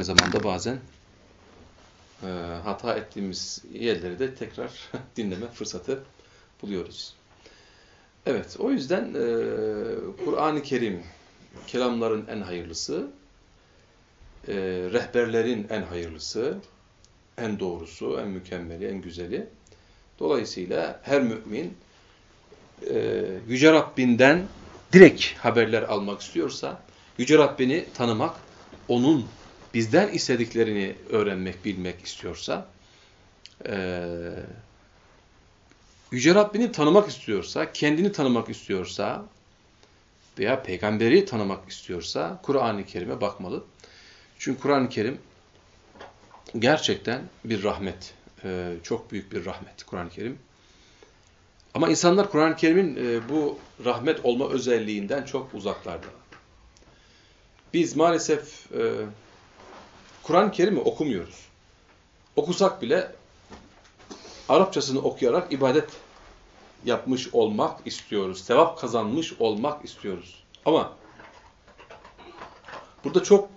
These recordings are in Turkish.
aynı zamanda bazen e, hata ettiğimiz yerleri de tekrar dinleme fırsatı buluyoruz. Evet, o yüzden e, Kur'an-ı Kerim kelamların en hayırlısı, e, rehberlerin en hayırlısı, en doğrusu, en mükemmeli, en güzeli. Dolayısıyla her mümin e, Yüce Rabbinden direkt haberler almak istiyorsa, Yüce Rabbini tanımak, onun bizden istediklerini öğrenmek, bilmek istiyorsa, e, Yüce Rabbini tanımak istiyorsa, kendini tanımak istiyorsa veya peygamberi tanımak istiyorsa Kur'an-ı Kerim'e bakmalı. Çünkü Kur'an-ı Kerim gerçekten bir rahmet. E, çok büyük bir rahmet Kur'an-ı Kerim. Ama insanlar Kur'an-ı Kerim'in e, bu rahmet olma özelliğinden çok uzaklarda. Biz maalesef e, Kur'an-ı Kerim'i okumuyoruz. Okusak bile Arapçasını okuyarak ibadet yapmış olmak istiyoruz. Sevap kazanmış olmak istiyoruz. Ama burada çok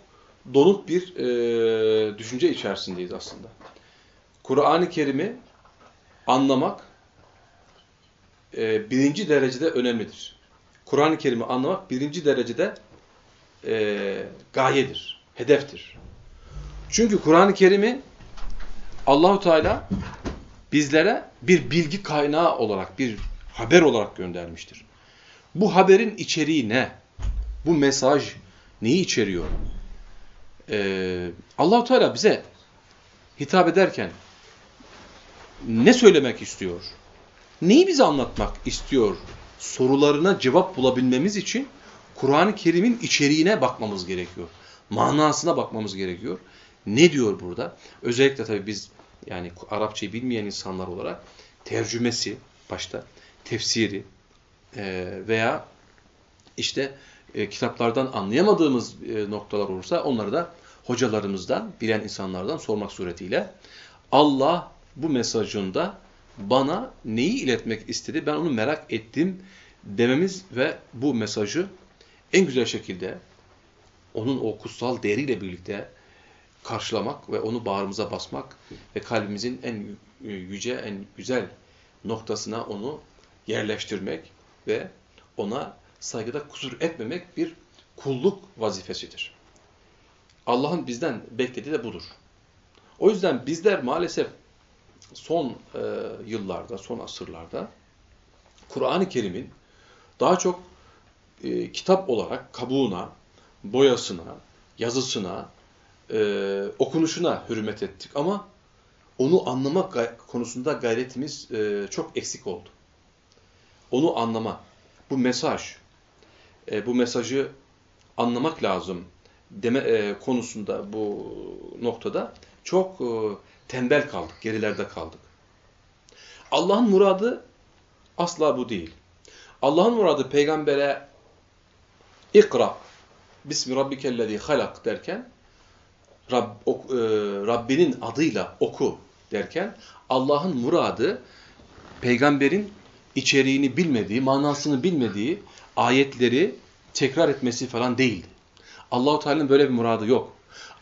donuk bir e, düşünce içerisindeyiz aslında. Kur'an-ı Kerim'i anlamak e, birinci derecede önemlidir. Kur'an-ı Kerim'i anlamak birinci derecede e, gayedir, hedeftir. Çünkü Kur'an-ı Kerim'i Allahu Teala bizlere bir bilgi kaynağı olarak, bir haber olarak göndermiştir. Bu haberin içeriği ne? Bu mesaj neyi içeriyor? Ee, Allahu Teala bize hitap ederken ne söylemek istiyor? Neyi bize anlatmak istiyor? Sorularına cevap bulabilmemiz için Kur'an-ı Kerim'in içeriğine bakmamız gerekiyor. Manasına bakmamız gerekiyor. Ne diyor burada? Özellikle tabii biz yani Arapçayı bilmeyen insanlar olarak tercümesi başta, tefsiri e, veya işte e, kitaplardan anlayamadığımız e, noktalar olursa onları da hocalarımızdan, bilen insanlardan sormak suretiyle Allah bu mesajında bana neyi iletmek istedi ben onu merak ettim dememiz ve bu mesajı en güzel şekilde onun o kutsal değeriyle birlikte karşılamak ve onu bağrımıza basmak ve kalbimizin en yüce, en güzel noktasına onu yerleştirmek ve ona saygıda kusur etmemek bir kulluk vazifesidir. Allah'ın bizden beklediği de budur. O yüzden bizler maalesef son e, yıllarda, son asırlarda Kur'an-ı Kerim'in daha çok e, kitap olarak kabuğuna, boyasına, yazısına, e, okunuşuna hürmet ettik ama onu anlamak konusunda gayretimiz e, çok eksik oldu. Onu anlama, bu mesaj, e, bu mesajı anlamak lazım deme e, konusunda bu noktada çok e, tembel kaldık, gerilerde kaldık. Allah'ın muradı asla bu değil. Allah'ın muradı peygambere ikra bismi rabbikellezi halak derken Rab, ok, e, Rabbinin adıyla oku derken Allah'ın muradı peygamberin içeriğini bilmediği, manasını bilmediği ayetleri tekrar etmesi falan değildi. Allahu Teala'nın böyle bir muradı yok.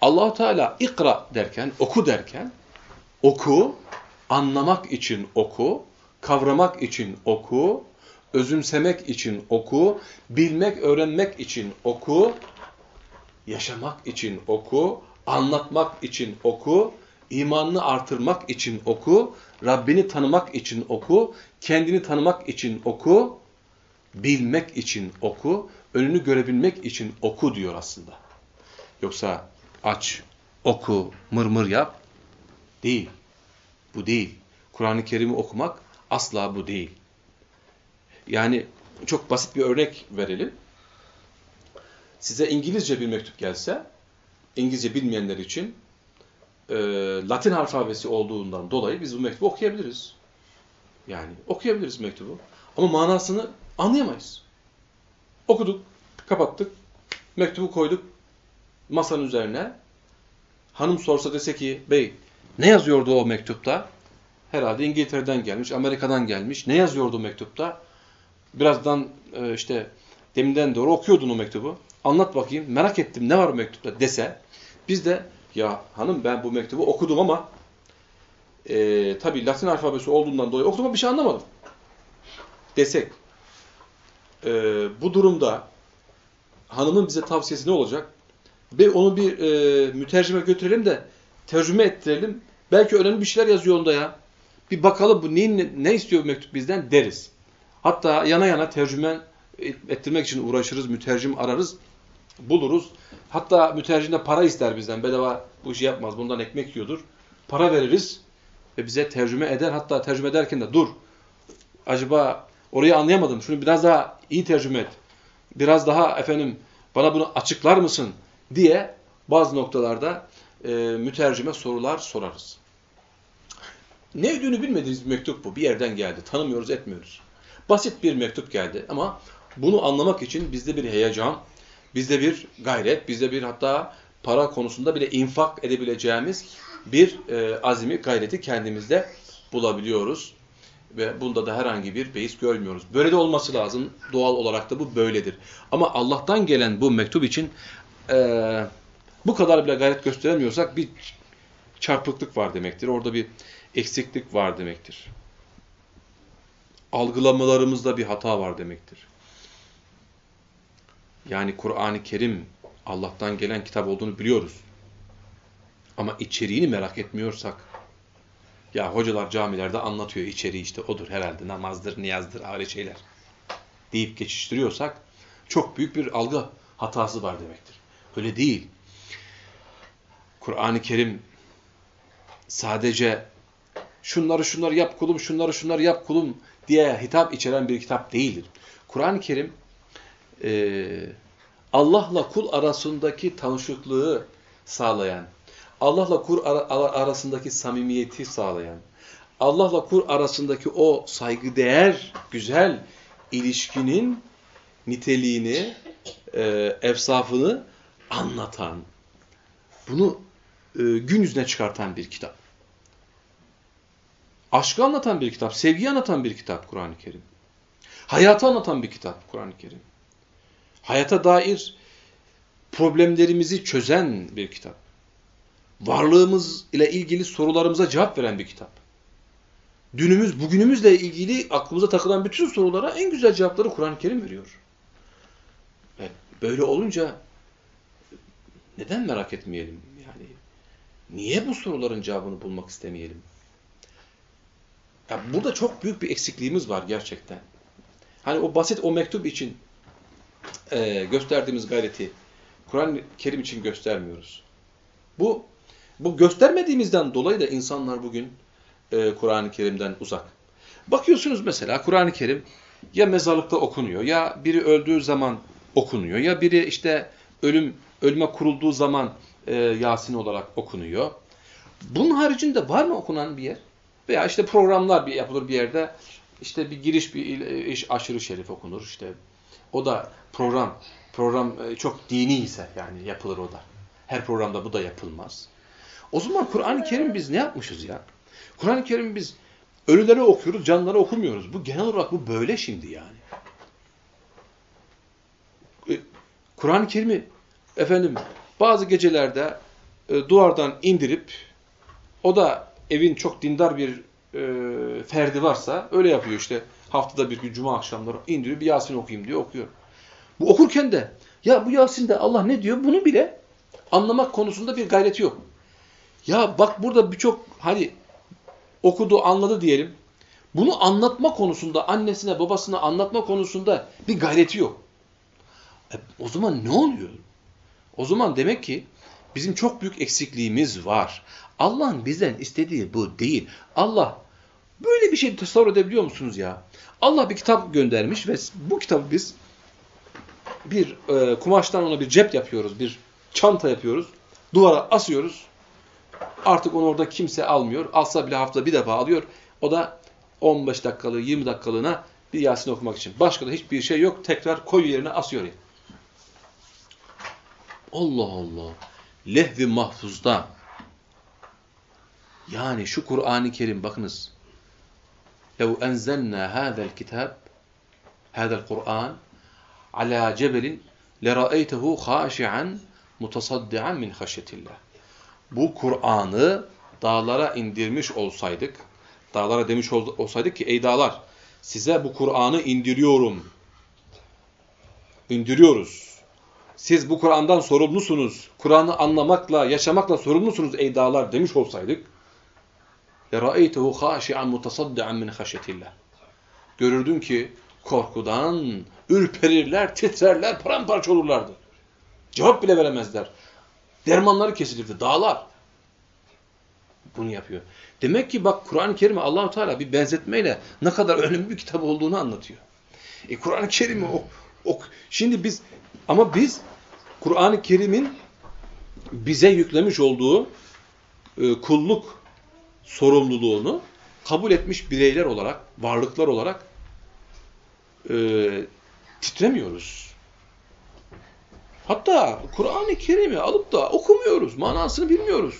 Allahu Teala ikra derken, oku derken oku, anlamak için oku, kavramak için oku, özümsemek için oku, bilmek, öğrenmek için oku, yaşamak için oku, anlatmak için oku, imanını artırmak için oku, Rabbini tanımak için oku, kendini tanımak için oku, bilmek için oku, önünü görebilmek için oku diyor aslında. Yoksa aç, oku, mırmır yap değil. Bu değil. Kur'an-ı Kerim'i okumak asla bu değil. Yani çok basit bir örnek verelim. Size İngilizce bir mektup gelse, İngilizce bilmeyenler için e, Latin alfabesi olduğundan dolayı biz bu mektubu okuyabiliriz. Yani okuyabiliriz mektubu. Ama manasını anlayamayız. Okuduk, kapattık, mektubu koyduk masanın üzerine. Hanım sorsa dese ki, bey ne yazıyordu o mektupta? Herhalde İngiltere'den gelmiş, Amerika'dan gelmiş. Ne yazıyordu mektupta? Birazdan e, işte deminden doğru okuyordun o mektubu. Anlat bakayım, merak ettim ne var mektupta dese, biz de Ya hanım ben bu mektubu okudum ama e, tabi Latin alfabesi olduğundan dolayı okudum ama bir şey anlamadım. Desek. E, bu durumda hanımın bize tavsiyesi ne olacak? Ve onu bir e, mütercime götürelim de tercüme ettirelim. Belki önemli bir şeyler yazıyor onda ya. Bir bakalım bu neyin, ne istiyor bu mektup bizden deriz. Hatta yana yana tercümen ettirmek için uğraşırız, mütercim ararız, buluruz. Hatta mütercim de para ister bizden. Bedava bu işi yapmaz, bundan ekmek yiyordur. Para veririz ve bize tercüme eder. Hatta tercüme ederken de dur, acaba orayı anlayamadım, şunu biraz daha iyi tercüme et. Biraz daha efendim bana bunu açıklar mısın diye bazı noktalarda e, mütercime sorular sorarız. Ne ödüğünü bilmediğimiz bir mektup bu. Bir yerden geldi. Tanımıyoruz, etmiyoruz. Basit bir mektup geldi ama bunu anlamak için bizde bir heyecan, bizde bir gayret, bizde bir hatta para konusunda bile infak edebileceğimiz bir e, azimi, gayreti kendimizde bulabiliyoruz. Ve bunda da herhangi bir beis görmüyoruz. Böyle de olması lazım. Doğal olarak da bu böyledir. Ama Allah'tan gelen bu mektup için e, bu kadar bile gayret gösteremiyorsak bir çarpıklık var demektir. Orada bir eksiklik var demektir. Algılamalarımızda bir hata var demektir. Yani Kur'an-ı Kerim Allah'tan gelen kitap olduğunu biliyoruz. Ama içeriğini merak etmiyorsak, ya hocalar camilerde anlatıyor içeriği işte odur herhalde namazdır, niyazdır, öyle şeyler deyip geçiştiriyorsak çok büyük bir algı hatası var demektir. Öyle değil. Kur'an-ı Kerim sadece şunları şunları yap kulum, şunları şunları yap kulum diye hitap içeren bir kitap değildir. Kur'an-ı Kerim e, Allah'la kul arasındaki tanışıklığı sağlayan, Allah'la kul arasındaki samimiyeti sağlayan, Allah'la kul arasındaki o saygıdeğer, güzel ilişkinin niteliğini, e, efsafını anlatan, bunu e, gün yüzüne çıkartan bir kitap. Aşkı anlatan bir kitap, sevgiyi anlatan bir kitap Kur'an-ı Kerim. Hayatı anlatan bir kitap Kur'an-ı Kerim. Hayata dair problemlerimizi çözen bir kitap. Varlığımız ile ilgili sorularımıza cevap veren bir kitap. Dünümüz, bugünümüzle ilgili aklımıza takılan bütün sorulara en güzel cevapları Kur'an-ı Kerim veriyor. Ve böyle olunca neden merak etmeyelim? Yani niye bu soruların cevabını bulmak istemeyelim? Ya burada çok büyük bir eksikliğimiz var gerçekten. Hani o basit o mektup için e, gösterdiğimiz gayreti Kur'an-ı Kerim için göstermiyoruz. Bu bu göstermediğimizden dolayı da insanlar bugün e, Kur'an-ı Kerim'den uzak. Bakıyorsunuz mesela Kur'an-ı Kerim ya mezarlıkta okunuyor ya biri öldüğü zaman okunuyor ya biri işte ölüm ölüme kurulduğu zaman e, Yasin olarak okunuyor. Bunun haricinde var mı okunan bir yer? Veya işte programlar bir yapılır bir yerde. İşte bir giriş bir iş aşırı şerif okunur. İşte o da program program e, çok dini ise yani yapılır o da. Her programda bu da yapılmaz. O zaman Kur'an-ı Kerim biz ne yapmışız ya? Kur'an-ı Kerim biz ölüleri okuyoruz, canlıları okumuyoruz. Bu genel olarak bu böyle şimdi yani. E, Kur'an-ı Kerim'i efendim bazı gecelerde e, duvardan indirip o da evin çok dindar bir e, ferdi varsa öyle yapıyor işte. Haftada bir gün cuma akşamları indiriyor bir Yasin okuyayım diyor okuyor. Bu okurken de ya bu Yasin'de Allah ne diyor bunu bile anlamak konusunda bir gayreti yok. Ya bak burada birçok hani okudu anladı diyelim. Bunu anlatma konusunda annesine babasına anlatma konusunda bir gayreti yok. E, o zaman ne oluyor? O zaman demek ki bizim çok büyük eksikliğimiz var. Allah'ın bizden istediği bu değil. Allah böyle bir şey tasavvur edebiliyor musunuz ya? Allah bir kitap göndermiş ve bu kitabı biz bir e, kumaştan ona bir cep yapıyoruz, bir çanta yapıyoruz. Duvara asıyoruz. Artık onu orada kimse almıyor. Alsa bile hafta bir defa alıyor. O da 15 dakikalığı, 20 dakikalığına bir Yasin okumak için. Başka da hiçbir şey yok. Tekrar koyu yerine asıyor. Allah Allah. Lehvi mahfuzda yani şu Kur'an-ı Kerim bakınız. لو أنزلنا هذا الكتاب هذا القرآن على جبل لرأيته خاشعا متصدعا من خشية الله. bu Kur'an'ı dağlara indirmiş olsaydık, dağlara demiş olsaydık ki ey dağlar size bu Kur'an'ı indiriyorum. İndiriyoruz. Siz bu Kur'an'dan sorumlusunuz. Kur'an'ı anlamakla, yaşamakla sorumlusunuz ey dağlar demiş olsaydık. لَرَأَيْتَهُ خَاشِعًا مُتَصَدِّعًا مِنْ خَشَةِ اللّٰهِ Görürdün ki korkudan ürperirler, titrerler, paramparça olurlardı. Cevap bile veremezler. Dermanları kesilirdi, dağlar. Bunu yapıyor. Demek ki bak Kur'an-ı Kerim'e Allahu Teala bir benzetmeyle ne kadar önemli bir kitap olduğunu anlatıyor. E Kur'an-ı Kerim'i o, o şimdi biz ama biz Kur'an-ı Kerim'in bize yüklemiş olduğu e, kulluk sorumluluğunu kabul etmiş bireyler olarak, varlıklar olarak e, titremiyoruz. Hatta Kur'an-ı Kerim'i alıp da okumuyoruz, manasını bilmiyoruz.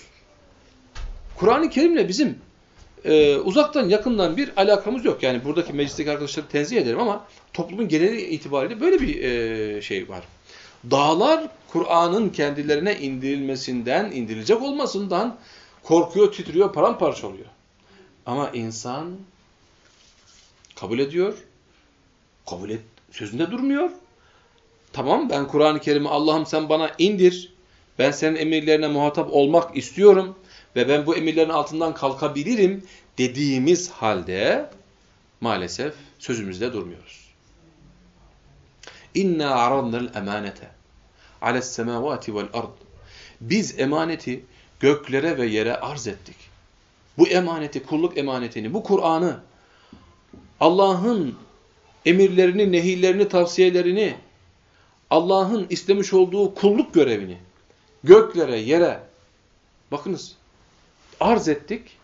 Kur'an-ı Kerim'le bizim e, uzaktan yakından bir alakamız yok. Yani buradaki meclisteki arkadaşları tenzih ederim ama toplumun geneli itibariyle böyle bir e, şey var. Dağlar Kur'an'ın kendilerine indirilmesinden, indirilecek olmasından korkuyor, titriyor, paramparça oluyor. Ama insan kabul ediyor, kabul et, sözünde durmuyor. Tamam ben Kur'an-ı Kerim'i Allah'ım sen bana indir, ben senin emirlerine muhatap olmak istiyorum ve ben bu emirlerin altından kalkabilirim dediğimiz halde maalesef sözümüzde durmuyoruz. İnna aradnal emanete ales semavati vel ard. Biz emaneti göklere ve yere arz ettik. Bu emaneti, kulluk emanetini, bu Kur'an'ı Allah'ın emirlerini, nehirlerini, tavsiyelerini, Allah'ın istemiş olduğu kulluk görevini göklere, yere bakınız arz ettik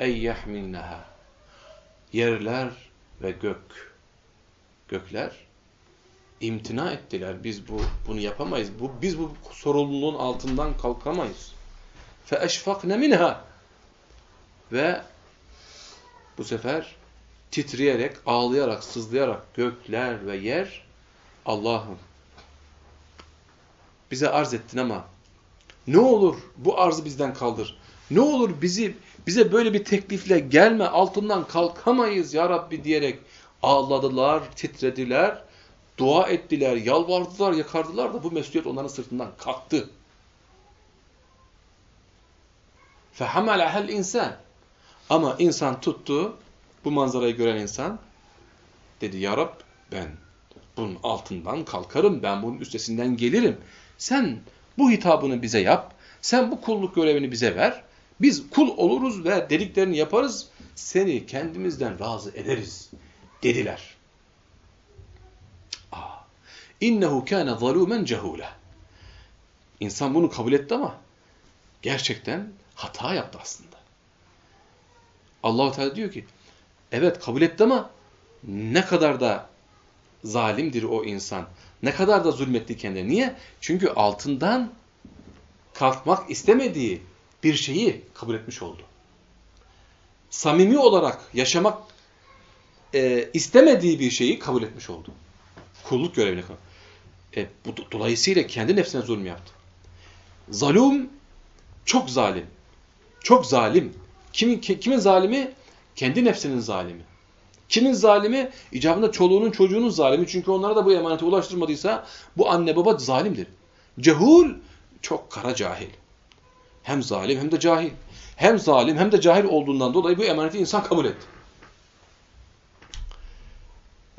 ey yahmilnaha yerler ve gök gökler imtina ettiler. Biz bu bunu yapamayız. Bu biz bu sorumluluğun altından kalkamayız. Fe eşfakne minha ve bu sefer titreyerek, ağlayarak, sızlayarak gökler ve yer Allah'ım bize arz ettin ama ne olur bu arzı bizden kaldır. Ne olur bizi bize böyle bir teklifle gelme altından kalkamayız ya Rabbi diyerek ağladılar, titrediler, dua ettiler, yalvardılar, yakardılar da bu mesuliyet onların sırtından kalktı. فَحَمَلَهَا insan. Ama insan tuttu, bu manzarayı gören insan dedi ya Rab ben bunun altından kalkarım, ben bunun üstesinden gelirim. Sen bu hitabını bize yap. Sen bu kulluk görevini bize ver. Biz kul oluruz ve dediklerini yaparız. Seni kendimizden razı ederiz dediler. İnnehu kâne zalûmen cehûle. İnsan bunu kabul etti ama gerçekten hata yaptı aslında. Allahu Teala diyor ki evet kabul etti ama ne kadar da zalimdir o insan. Ne kadar da zulmetti kendine. Niye? Çünkü altından kalkmak istemediği bir şeyi kabul etmiş oldu. Samimi olarak yaşamak e, istemediği bir şeyi kabul etmiş oldu. Kulluk görevini kabul e, bu, Dolayısıyla kendi nefsine zulüm yaptı. Zalum çok zalim. Çok zalim. Kimin, kimin zalimi? Kendi nefsinin zalimi. Kimin zalimi? İcabında çoluğunun çocuğunun zalimi. Çünkü onlara da bu emaneti ulaştırmadıysa bu anne baba zalimdir. Cehul çok kara cahil. Hem zalim hem de cahil. Hem zalim hem de cahil olduğundan dolayı bu emaneti insan kabul etti.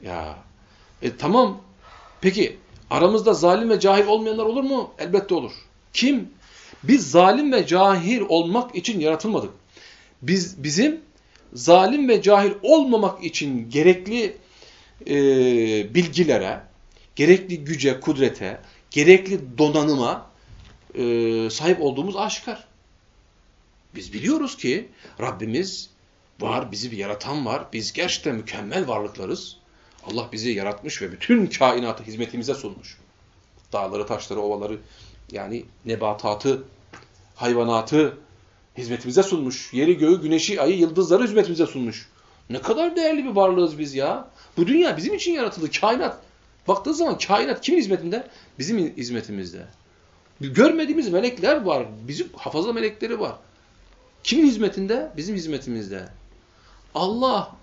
Ya e, tamam. Peki aramızda zalim ve cahil olmayanlar olur mu? Elbette olur. Kim? Biz zalim ve cahil olmak için yaratılmadık. Biz bizim zalim ve cahil olmamak için gerekli e, bilgilere, gerekli güce, kudrete, gerekli donanıma e, sahip olduğumuz aşikar. Biz biliyoruz ki Rabbimiz var, bizi bir yaratan var. Biz gerçekten mükemmel varlıklarız. Allah bizi yaratmış ve bütün kainatı hizmetimize sunmuş. Dağları, taşları, ovaları, yani nebatatı, hayvanatı, hizmetimize sunmuş. Yeri, göğü, güneşi, ayı, yıldızları hizmetimize sunmuş. Ne kadar değerli bir varlığız biz ya. Bu dünya bizim için yaratıldı. Kainat. Baktığı zaman kainat kimin hizmetinde? Bizim hizmetimizde. Görmediğimiz melekler var. Bizim hafaza melekleri var. Kimin hizmetinde? Bizim hizmetimizde. Allah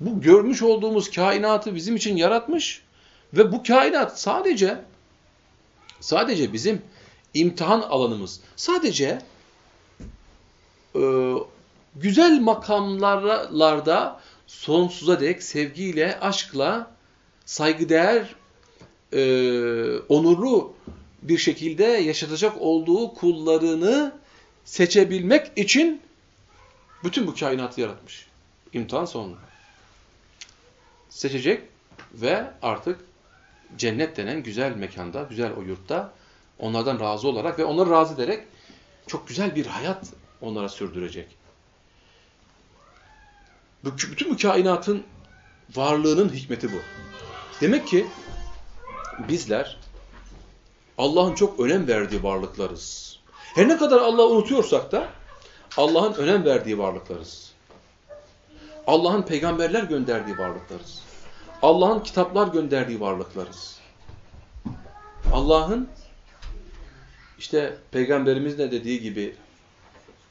bu görmüş olduğumuz kainatı bizim için yaratmış ve bu kainat sadece sadece bizim imtihan alanımız. Sadece e, güzel makamlarda sonsuza dek sevgiyle, aşkla, saygıdeğer, e, onurlu bir şekilde yaşatacak olduğu kullarını seçebilmek için bütün bu kainatı yaratmış. İmtihan sonunda. Seçecek ve artık cennet denen güzel mekanda, güzel o yurtta onlardan razı olarak ve onları razı ederek çok güzel bir hayat onlara sürdürecek. Bütün bu kainatın varlığının hikmeti bu. Demek ki bizler Allah'ın çok önem verdiği varlıklarız. Her ne kadar Allah'ı unutuyorsak da Allah'ın önem verdiği varlıklarız. Allah'ın peygamberler gönderdiği varlıklarız. Allah'ın kitaplar gönderdiği varlıklarız. Allah'ın işte peygamberimiz ne dediği gibi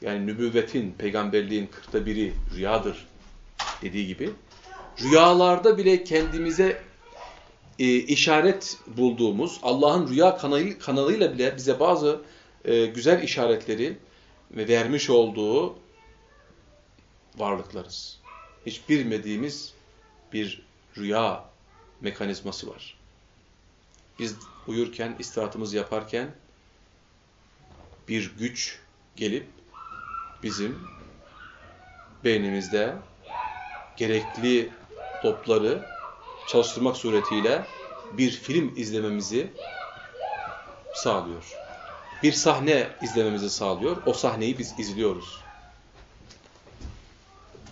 yani nübüvvetin, peygamberliğin kırkta biri rüyadır dediği gibi rüyalarda bile kendimize e, işaret bulduğumuz Allah'ın rüya kanalı, kanalıyla bile bize bazı e, güzel işaretleri vermiş olduğu varlıklarız. Hiç bilmediğimiz bir rüya mekanizması var. Biz uyurken, istirahatımızı yaparken bir güç gelip bizim beynimizde gerekli topları çalıştırmak suretiyle bir film izlememizi sağlıyor. Bir sahne izlememizi sağlıyor. O sahneyi biz izliyoruz.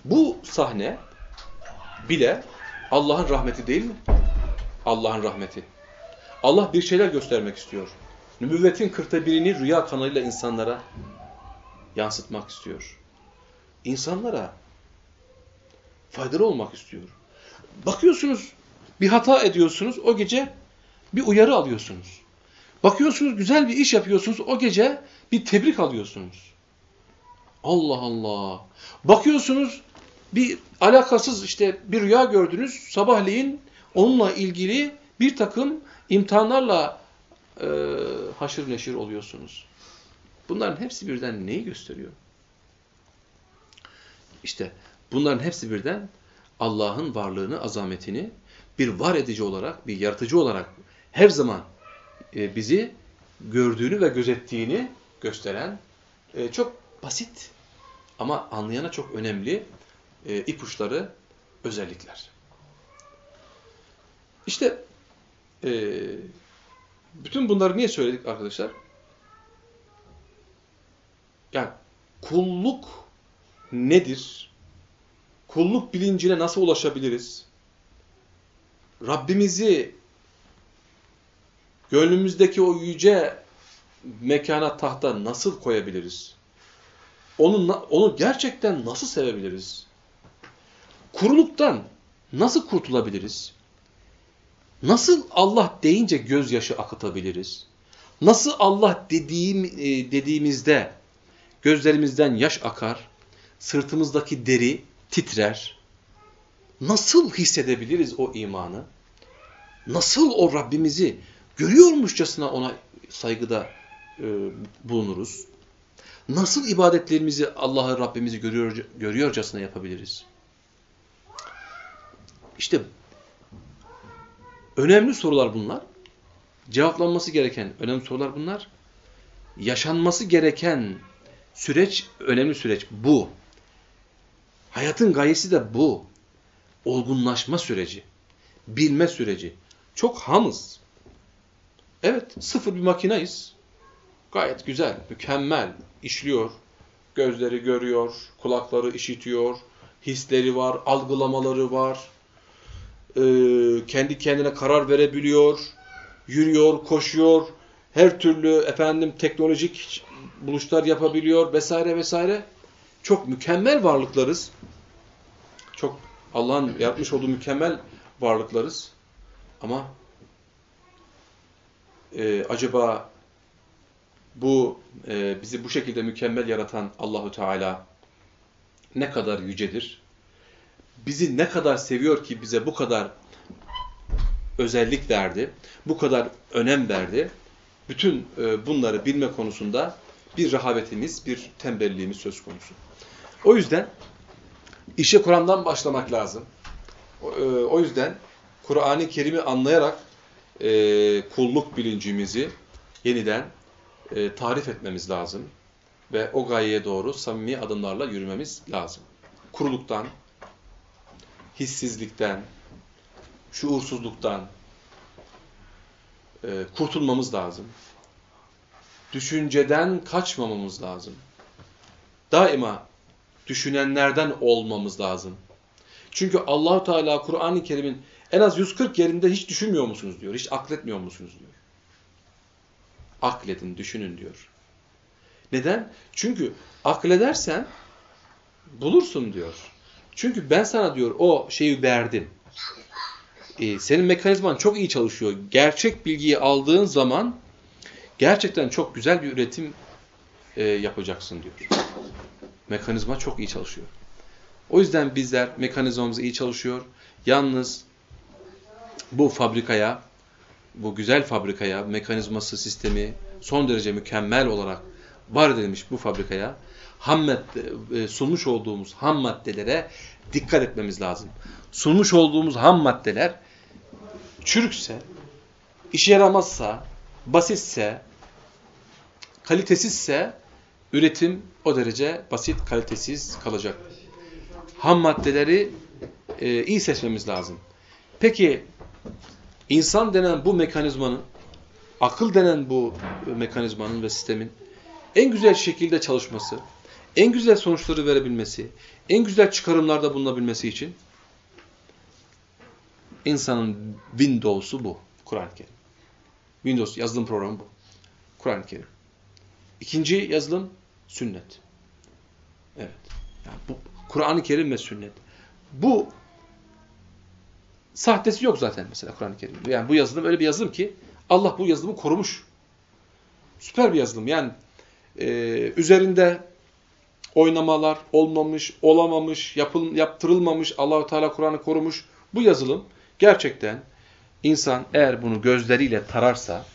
Bu sahne bile Allah'ın rahmeti değil mi? Allah'ın rahmeti. Allah bir şeyler göstermek istiyor. Nübüvvetin kırkta birini rüya kanalıyla insanlara yansıtmak istiyor. İnsanlara faydalı olmak istiyor. Bakıyorsunuz bir hata ediyorsunuz o gece bir uyarı alıyorsunuz. Bakıyorsunuz güzel bir iş yapıyorsunuz o gece bir tebrik alıyorsunuz. Allah Allah. Bakıyorsunuz bir alakasız işte bir rüya gördünüz sabahleyin onunla ilgili bir takım imtihanlarla e, haşır neşir oluyorsunuz. Bunların hepsi birden neyi gösteriyor? İşte bunların hepsi birden Allah'ın varlığını, azametini bir var edici olarak, bir yaratıcı olarak her zaman e, bizi gördüğünü ve gözettiğini gösteren e, çok basit ama anlayana çok önemli e, ipuçları, özellikler. İşte bütün bunları niye söyledik arkadaşlar? Yani kulluk nedir? Kulluk bilincine nasıl ulaşabiliriz? Rabbimizi gönlümüzdeki o yüce mekana tahta nasıl koyabiliriz? Onu, onu gerçekten nasıl sevebiliriz? Kuruluktan nasıl kurtulabiliriz? Nasıl Allah deyince gözyaşı akıtabiliriz? Nasıl Allah dediğim, e, dediğimizde gözlerimizden yaş akar, sırtımızdaki deri titrer? Nasıl hissedebiliriz o imanı? Nasıl o Rabbimizi görüyormuşçasına ona saygıda e, bulunuruz? Nasıl ibadetlerimizi Allah'ı Rabbimizi görüyor, görüyorcasına yapabiliriz? İşte önemli sorular bunlar. Cevaplanması gereken önemli sorular bunlar. Yaşanması gereken süreç, önemli süreç bu. Hayatın gayesi de bu. Olgunlaşma süreci. Bilme süreci. Çok hamız. Evet, sıfır bir makinayız. Gayet güzel, mükemmel, işliyor. Gözleri görüyor, kulakları işitiyor, hisleri var, algılamaları var. Ee, kendi kendine karar verebiliyor, yürüyor, koşuyor. Her türlü efendim teknolojik buluşlar yapabiliyor vesaire vesaire. Çok mükemmel varlıklarız. Çok Allah'ın yapmış olduğu mükemmel varlıklarız. Ama e, acaba bu e, bizi bu şekilde mükemmel yaratan Allahu Teala ne kadar yücedir? Bizi ne kadar seviyor ki bize bu kadar özellik verdi, bu kadar önem verdi. Bütün e, bunları bilme konusunda bir rehavetimiz, bir tembelliğimiz söz konusu. O yüzden işe Kur'an'dan başlamak lazım. O, e, yüzden Kur'an-ı Kerim'i anlayarak e, kulluk bilincimizi yeniden tarif etmemiz lazım. Ve o gayeye doğru samimi adımlarla yürümemiz lazım. Kuruluktan, hissizlikten, şuursuzluktan e, kurtulmamız lazım. Düşünceden kaçmamamız lazım. Daima düşünenlerden olmamız lazım. Çünkü Allahu Teala Kur'an-ı Kerim'in en az 140 yerinde hiç düşünmüyor musunuz diyor. Hiç akletmiyor musunuz diyor. Akledin, düşünün diyor. Neden? Çünkü akledersen bulursun diyor. Çünkü ben sana diyor o şeyi verdim. Ee, senin mekanizman çok iyi çalışıyor. Gerçek bilgiyi aldığın zaman gerçekten çok güzel bir üretim e, yapacaksın diyor. Mekanizma çok iyi çalışıyor. O yüzden bizler mekanizmamız iyi çalışıyor. Yalnız bu fabrikaya, bu güzel fabrikaya, mekanizması, sistemi son derece mükemmel olarak var edilmiş bu fabrikaya ham madde, e, sunmuş olduğumuz ham maddelere dikkat etmemiz lazım. Sunmuş olduğumuz ham maddeler çürükse, işe yaramazsa, basitse, kalitesizse üretim o derece basit, kalitesiz kalacak. Ham maddeleri e, iyi seçmemiz lazım. Peki insan denen bu mekanizmanın, akıl denen bu mekanizmanın ve sistemin en güzel şekilde çalışması, en güzel sonuçları verebilmesi, en güzel çıkarımlarda bulunabilmesi için insanın Windows'u bu. Kur'an-ı Kerim. Windows yazılım programı bu. Kur'an-ı Kerim. İkinci yazılım sünnet. Evet. Yani bu Kur'an-ı Kerim ve sünnet. Bu sahtesi yok zaten mesela Kur'an-ı Kerim. Yani bu yazılım öyle bir yazılım ki Allah bu yazılımı korumuş. Süper bir yazılım. Yani e, üzerinde oynamalar olmamış, olamamış, yapıl, yaptırılmamış, Allahu Teala Kur'an'ı korumuş. Bu yazılım gerçekten insan eğer bunu gözleriyle tararsa,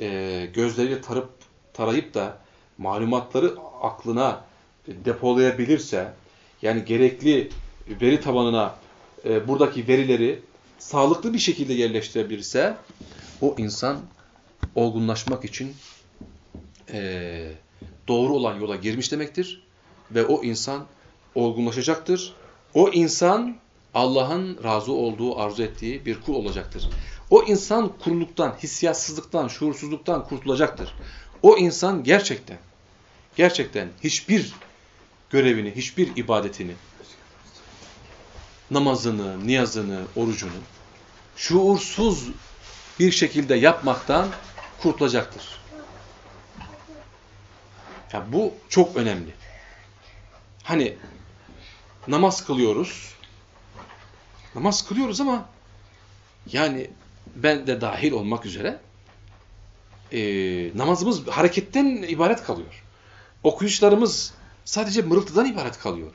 e, gözleriyle tarıp tarayıp da malumatları aklına depolayabilirse, yani gerekli veri tabanına e, buradaki verileri sağlıklı bir şekilde yerleştirebilirse, o insan olgunlaşmak için e, doğru olan yola girmiş demektir. Ve o insan olgunlaşacaktır. O insan Allah'ın razı olduğu, arzu ettiği bir kul olacaktır. O insan kuruluktan, hissiyatsızlıktan, şuursuzluktan kurtulacaktır. O insan gerçekten, gerçekten hiçbir görevini, hiçbir ibadetini, namazını, niyazını, orucunu şuursuz bir şekilde yapmaktan kurtulacaktır. Ya bu çok önemli. Hani namaz kılıyoruz. Namaz kılıyoruz ama yani ben de dahil olmak üzere e, namazımız hareketten ibaret kalıyor. Okuyuşlarımız sadece mırıltıdan ibaret kalıyor.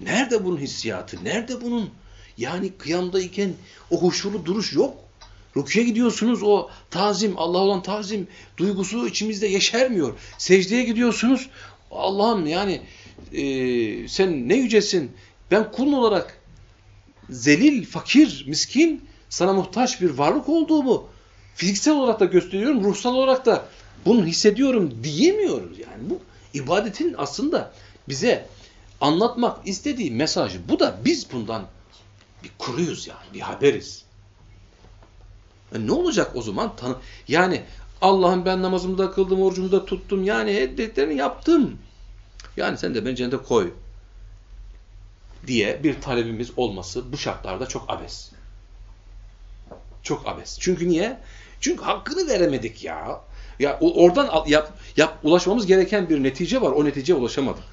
Nerede bunun hissiyatı? Nerede bunun yani kıyamdayken o huşulu duruş yok. Rukiye gidiyorsunuz o tazim, Allah olan tazim duygusu içimizde yeşermiyor. Secdeye gidiyorsunuz. Allah'ım yani e, sen ne yücesin. Ben kulun olarak zelil, fakir, miskin, sana muhtaç bir varlık olduğumu fiziksel olarak da gösteriyorum, ruhsal olarak da bunu hissediyorum diyemiyoruz. Yani bu ibadetin aslında bize anlatmak istediği mesajı. Bu da biz bundan bir kuruyuz yani, bir haberiz. E ne olacak o zaman? Tanı yani Allah'ım ben namazımı da kıldım, orucumu da tuttum. Yani hedeflerini yaptım. Yani sen de beni cennete koy diye bir talebimiz olması bu şartlarda çok abes. Çok abes. Çünkü niye? Çünkü hakkını veremedik ya. Ya oradan yap, yap, ulaşmamız gereken bir netice var. O neticeye ulaşamadık.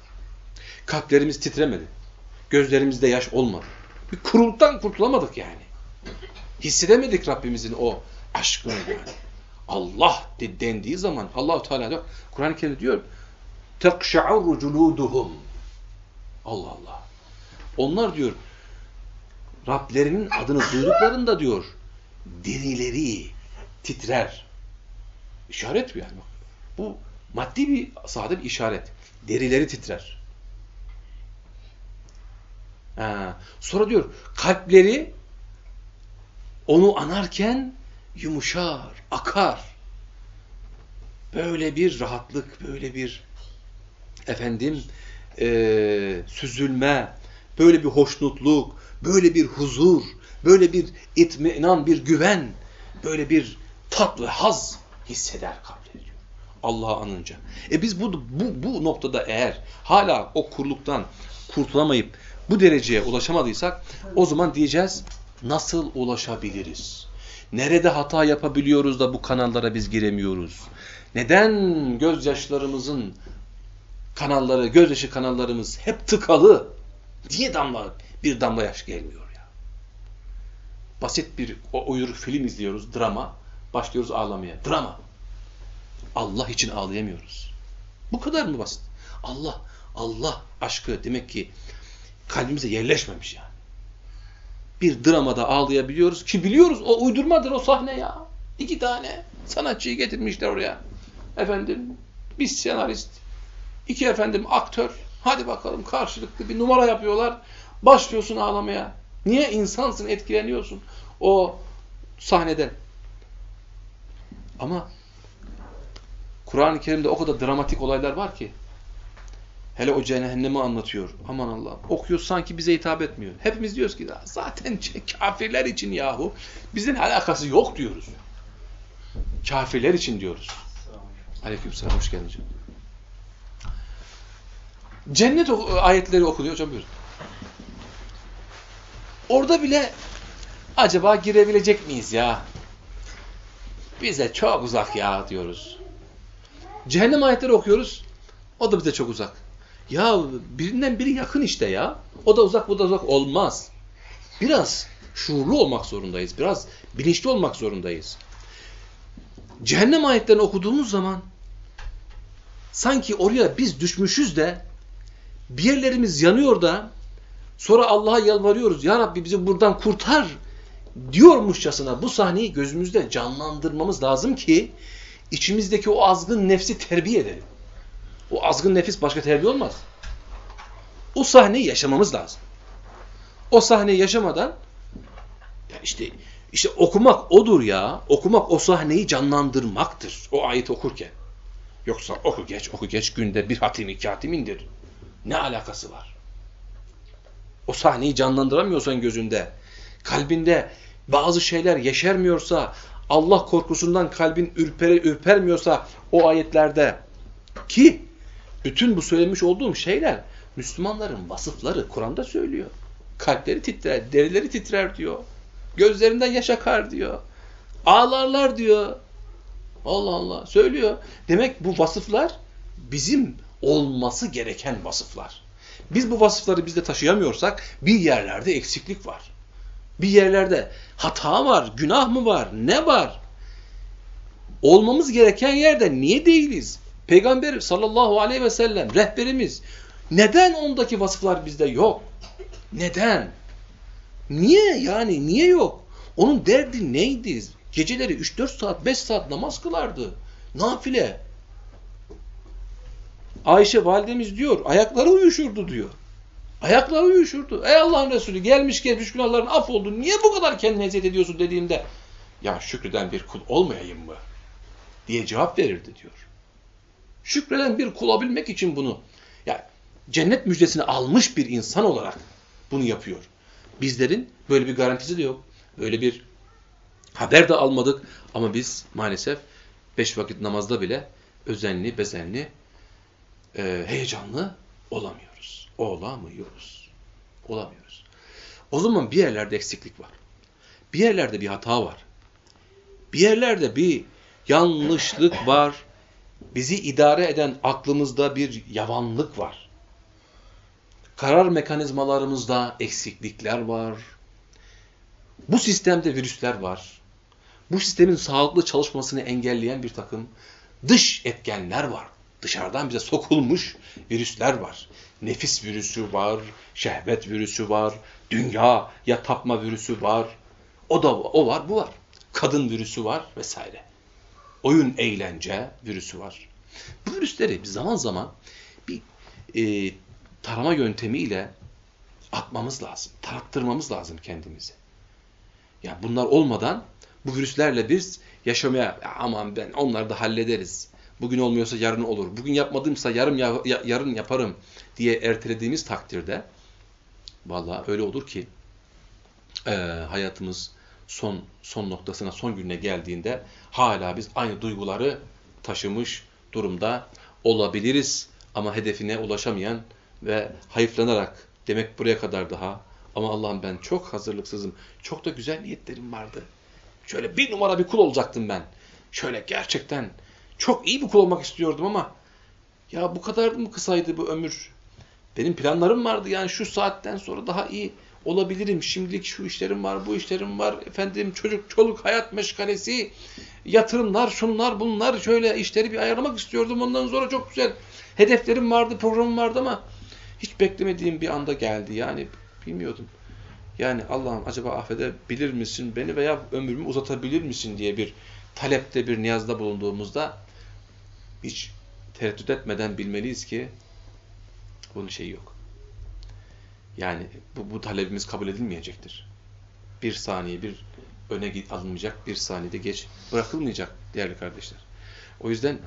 Kalplerimiz titremedi. Gözlerimizde yaş olmadı. Bir kuruluktan kurtulamadık yani. Hissedemedik Rabbimizin o aşkını yani. Allah dendiği zaman Allahu Teala Kur'an-ı Kerim diyor tekşa'u culuduhum. Allah Allah. Onlar diyor Rablerinin adını duyduklarında diyor derileri titrer. İşaret bu yani. Bu maddi bir sade işaret. Derileri titrer. Ha. Sonra diyor kalpleri onu anarken yumuşar, akar. Böyle bir rahatlık, böyle bir efendim e, süzülme, böyle bir hoşnutluk, böyle bir huzur, böyle bir itminan, bir güven, böyle bir tat ve haz hisseder kalpleri diyor. Allah'ı anınca. E biz bu, bu, bu noktada eğer hala o kurluktan kurtulamayıp bu dereceye ulaşamadıysak o zaman diyeceğiz nasıl ulaşabiliriz? Nerede hata yapabiliyoruz da bu kanallara biz giremiyoruz? Neden gözyaşlarımızın kanalları, gözyaşı kanallarımız hep tıkalı? Niye damla, bir damla yaş gelmiyor ya? Basit bir o uyruk film izliyoruz, drama. Başlıyoruz ağlamaya. Drama. Allah için ağlayamıyoruz. Bu kadar mı basit? Allah, Allah aşkı demek ki kalbimize yerleşmemiş yani. Bir dramada ağlayabiliyoruz ki biliyoruz o uydurmadır o sahne ya. İki tane sanatçıyı getirmişler oraya. Efendim bir senarist, iki efendim aktör. Hadi bakalım karşılıklı bir numara yapıyorlar. Başlıyorsun ağlamaya. Niye? insansın, etkileniyorsun o sahneden. Ama Kur'an-ı Kerim'de o kadar dramatik olaylar var ki Hele o cehennemi anlatıyor. Aman Allah. Okuyor sanki bize hitap etmiyor. Hepimiz diyoruz ki zaten kafirler için yahu. Bizden alakası yok diyoruz. Kafirler için diyoruz. Aleykümselam hoş geldin canım. Cennet ayetleri okunuyor hocam buyurun. Orada bile acaba girebilecek miyiz ya? Bize çok uzak ya diyoruz. Cehennem ayetleri okuyoruz. O da bize çok uzak. Ya birinden biri yakın işte ya. O da uzak bu da uzak olmaz. Biraz şuurlu olmak zorundayız. Biraz bilinçli olmak zorundayız. Cehennem ayetlerini okuduğumuz zaman sanki oraya biz düşmüşüz de bir yerlerimiz yanıyor da sonra Allah'a yalvarıyoruz. Ya Rabbi bizi buradan kurtar diyormuşçasına bu sahneyi gözümüzde canlandırmamız lazım ki içimizdeki o azgın nefsi terbiye edelim. O azgın nefis başka terbiye olmaz. O sahneyi yaşamamız lazım. O sahneyi yaşamadan ya işte işte okumak odur ya. Okumak o sahneyi canlandırmaktır. O ayet okurken. Yoksa oku geç, oku geç günde bir hatim iki indir. Ne alakası var? O sahneyi canlandıramıyorsan gözünde, kalbinde bazı şeyler yeşermiyorsa, Allah korkusundan kalbin ürpere, ürpermiyorsa o ayetlerde ki bütün bu söylemiş olduğum şeyler Müslümanların vasıfları Kur'an'da söylüyor. Kalpleri titrer, derileri titrer diyor. Gözlerinden yaş akar diyor. Ağlarlar diyor. Allah Allah söylüyor. Demek bu vasıflar bizim olması gereken vasıflar. Biz bu vasıfları bizde taşıyamıyorsak bir yerlerde eksiklik var. Bir yerlerde hata var, günah mı var, ne var? Olmamız gereken yerde niye değiliz? Peygamber sallallahu aleyhi ve sellem rehberimiz neden ondaki vasıflar bizde yok? Neden? Niye yani niye yok? Onun derdi neydi? Geceleri 3-4 saat 5 saat namaz kılardı. Nafile. Ayşe validemiz diyor ayakları uyuşurdu diyor. Ayakları uyuşurdu. Ey Allah'ın Resulü gelmiş gelmiş günahların af oldu. Niye bu kadar kendini eziyet ediyorsun dediğimde ya şükreden bir kul olmayayım mı? diye cevap verirdi diyor. Şükreden bir kul olabilmek için bunu ya cennet müjdesini almış bir insan olarak bunu yapıyor. Bizlerin böyle bir garantisi de yok. Böyle bir haber de almadık ama biz maalesef beş vakit namazda bile özenli, bezenli, e, heyecanlı olamıyoruz. Olamıyoruz. Olamıyoruz. O zaman bir yerlerde eksiklik var. Bir yerlerde bir hata var. Bir yerlerde bir yanlışlık var. Bizi idare eden aklımızda bir yavanlık var. Karar mekanizmalarımızda eksiklikler var. Bu sistemde virüsler var. bu sistemin sağlıklı çalışmasını engelleyen bir takım dış etkenler var. Dışarıdan bize sokulmuş virüsler var. Nefis virüsü var, şehvet virüsü var, dünya ya tapma virüsü var. O da o var, bu var. Kadın virüsü var vesaire. Oyun eğlence virüsü var. Bu virüsleri zaman zaman bir e, tarama yöntemiyle atmamız lazım. Tarattırmamız lazım kendimizi. Ya bunlar olmadan bu virüslerle biz yaşamaya ya aman ben onları da hallederiz. Bugün olmuyorsa yarın olur. Bugün yapmadımsa yarım ya, ya, yarın yaparım diye ertelediğimiz takdirde vallahi öyle olur ki e, hayatımız son son noktasına, son gününe geldiğinde hala biz aynı duyguları taşımış durumda olabiliriz. Ama hedefine ulaşamayan ve hayıflanarak demek buraya kadar daha ama Allah'ım ben çok hazırlıksızım. Çok da güzel niyetlerim vardı. Şöyle bir numara bir kul olacaktım ben. Şöyle gerçekten çok iyi bir kul olmak istiyordum ama ya bu kadar mı kısaydı bu ömür? Benim planlarım vardı yani şu saatten sonra daha iyi olabilirim. Şimdilik şu işlerim var, bu işlerim var. Efendim çocuk, çoluk, hayat meşgalesi, yatırımlar, şunlar, bunlar şöyle işleri bir ayarlamak istiyordum. Ondan sonra çok güzel hedeflerim vardı, programım vardı ama hiç beklemediğim bir anda geldi. Yani bilmiyordum. Yani Allah'ım acaba affedebilir misin beni veya ömrümü uzatabilir misin diye bir talepte, bir niyazda bulunduğumuzda hiç tereddüt etmeden bilmeliyiz ki bunun şeyi yok. Yani bu, bu talebimiz kabul edilmeyecektir. Bir saniye, bir öne alınmayacak, bir saniyede geç bırakılmayacak değerli kardeşler. O yüzden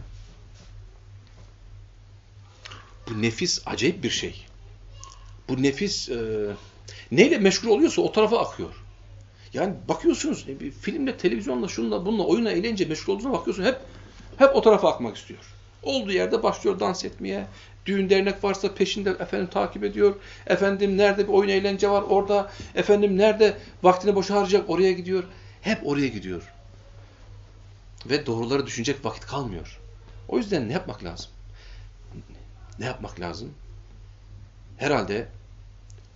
bu nefis acayip bir şey. Bu nefis e, neyle meşgul oluyorsa o tarafa akıyor. Yani bakıyorsunuz e, bir filmle, televizyonla, şunla, bununla, oyuna, eğlence meşgul olduğuna bakıyorsun hep hep o tarafa akmak istiyor. Olduğu yerde başlıyor dans etmeye. Düğün dernek varsa peşinde efendim takip ediyor. Efendim nerede bir oyun eğlence var orada. Efendim nerede vaktini boşa harcayacak oraya gidiyor. Hep oraya gidiyor. Ve doğruları düşünecek vakit kalmıyor. O yüzden ne yapmak lazım? Ne yapmak lazım? Herhalde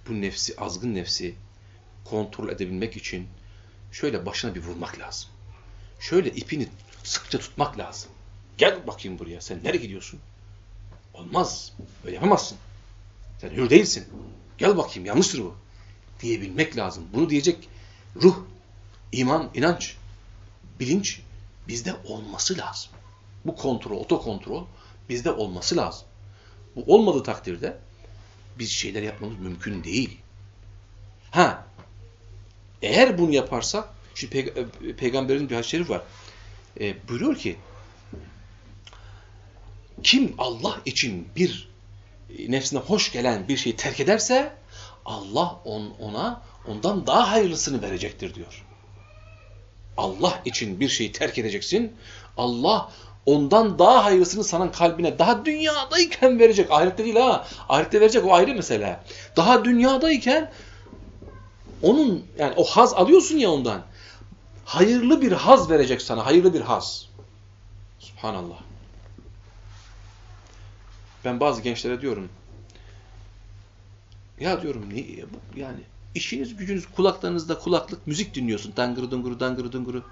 bu nefsi, azgın nefsi kontrol edebilmek için şöyle başına bir vurmak lazım. Şöyle ipini sıkça tutmak lazım. Gel bakayım buraya. Sen nereye gidiyorsun? Olmaz. Böyle yapamazsın. Sen hür değilsin. Gel bakayım yanlıştır bu. Diyebilmek lazım. Bunu diyecek ruh, iman, inanç, bilinç bizde olması lazım. Bu kontrol, otokontrol bizde olması lazım. Bu olmadığı takdirde biz şeyler yapmamız mümkün değil. Ha, eğer bunu yaparsak, şu pey peygamberin bir hadis şerif var. E, buyuruyor ki, kim Allah için bir nefsine hoş gelen bir şeyi terk ederse, Allah on, ona ondan daha hayırlısını verecektir diyor. Allah için bir şeyi terk edeceksin, Allah ondan daha hayırlısını sana kalbine daha dünyadayken verecek. Ahirette değil ha. Ahirette verecek o ayrı mesele. Daha dünyadayken onun yani o haz alıyorsun ya ondan. Hayırlı bir haz verecek sana. Hayırlı bir haz. Subhanallah. Ben bazı gençlere diyorum. Ya diyorum niye yani işiniz gücünüz kulaklarınızda kulaklık müzik dinliyorsun. Dangırı dunguru dangırı dunguru.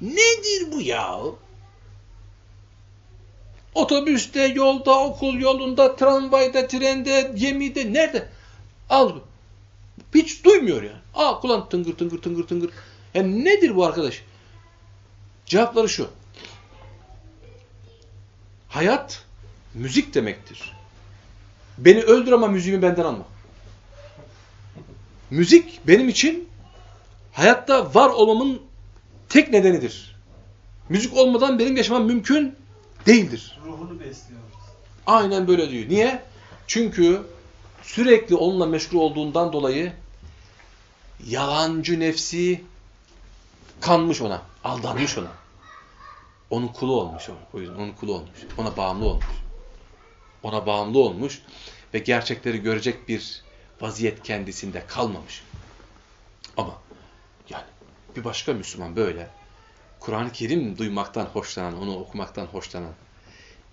Nedir bu ya? Otobüste, yolda, okul yolunda, tramvayda, trende, gemide, nerede? Al. Hiç duymuyor yani. Aa kulağın tıngır tıngır tıngır tıngır. Yani nedir bu arkadaş? Cevapları şu. Hayat müzik demektir. Beni öldür ama müziğimi benden alma. Müzik benim için hayatta var olmamın tek nedenidir. Müzik olmadan benim yaşamam mümkün değildir. Ruhunu besliyoruz. Aynen böyle diyor. Niye? Çünkü sürekli onunla meşgul olduğundan dolayı yalancı nefsi kanmış ona, aldanmış ona. Onun kulu olmuş o. O yüzden onun kulu olmuş. Ona bağımlı olmuş. Ona bağımlı olmuş ve gerçekleri görecek bir vaziyet kendisinde kalmamış. Ama yani bir başka Müslüman böyle Kur'an-ı Kerim duymaktan hoşlanan, onu okumaktan hoşlanan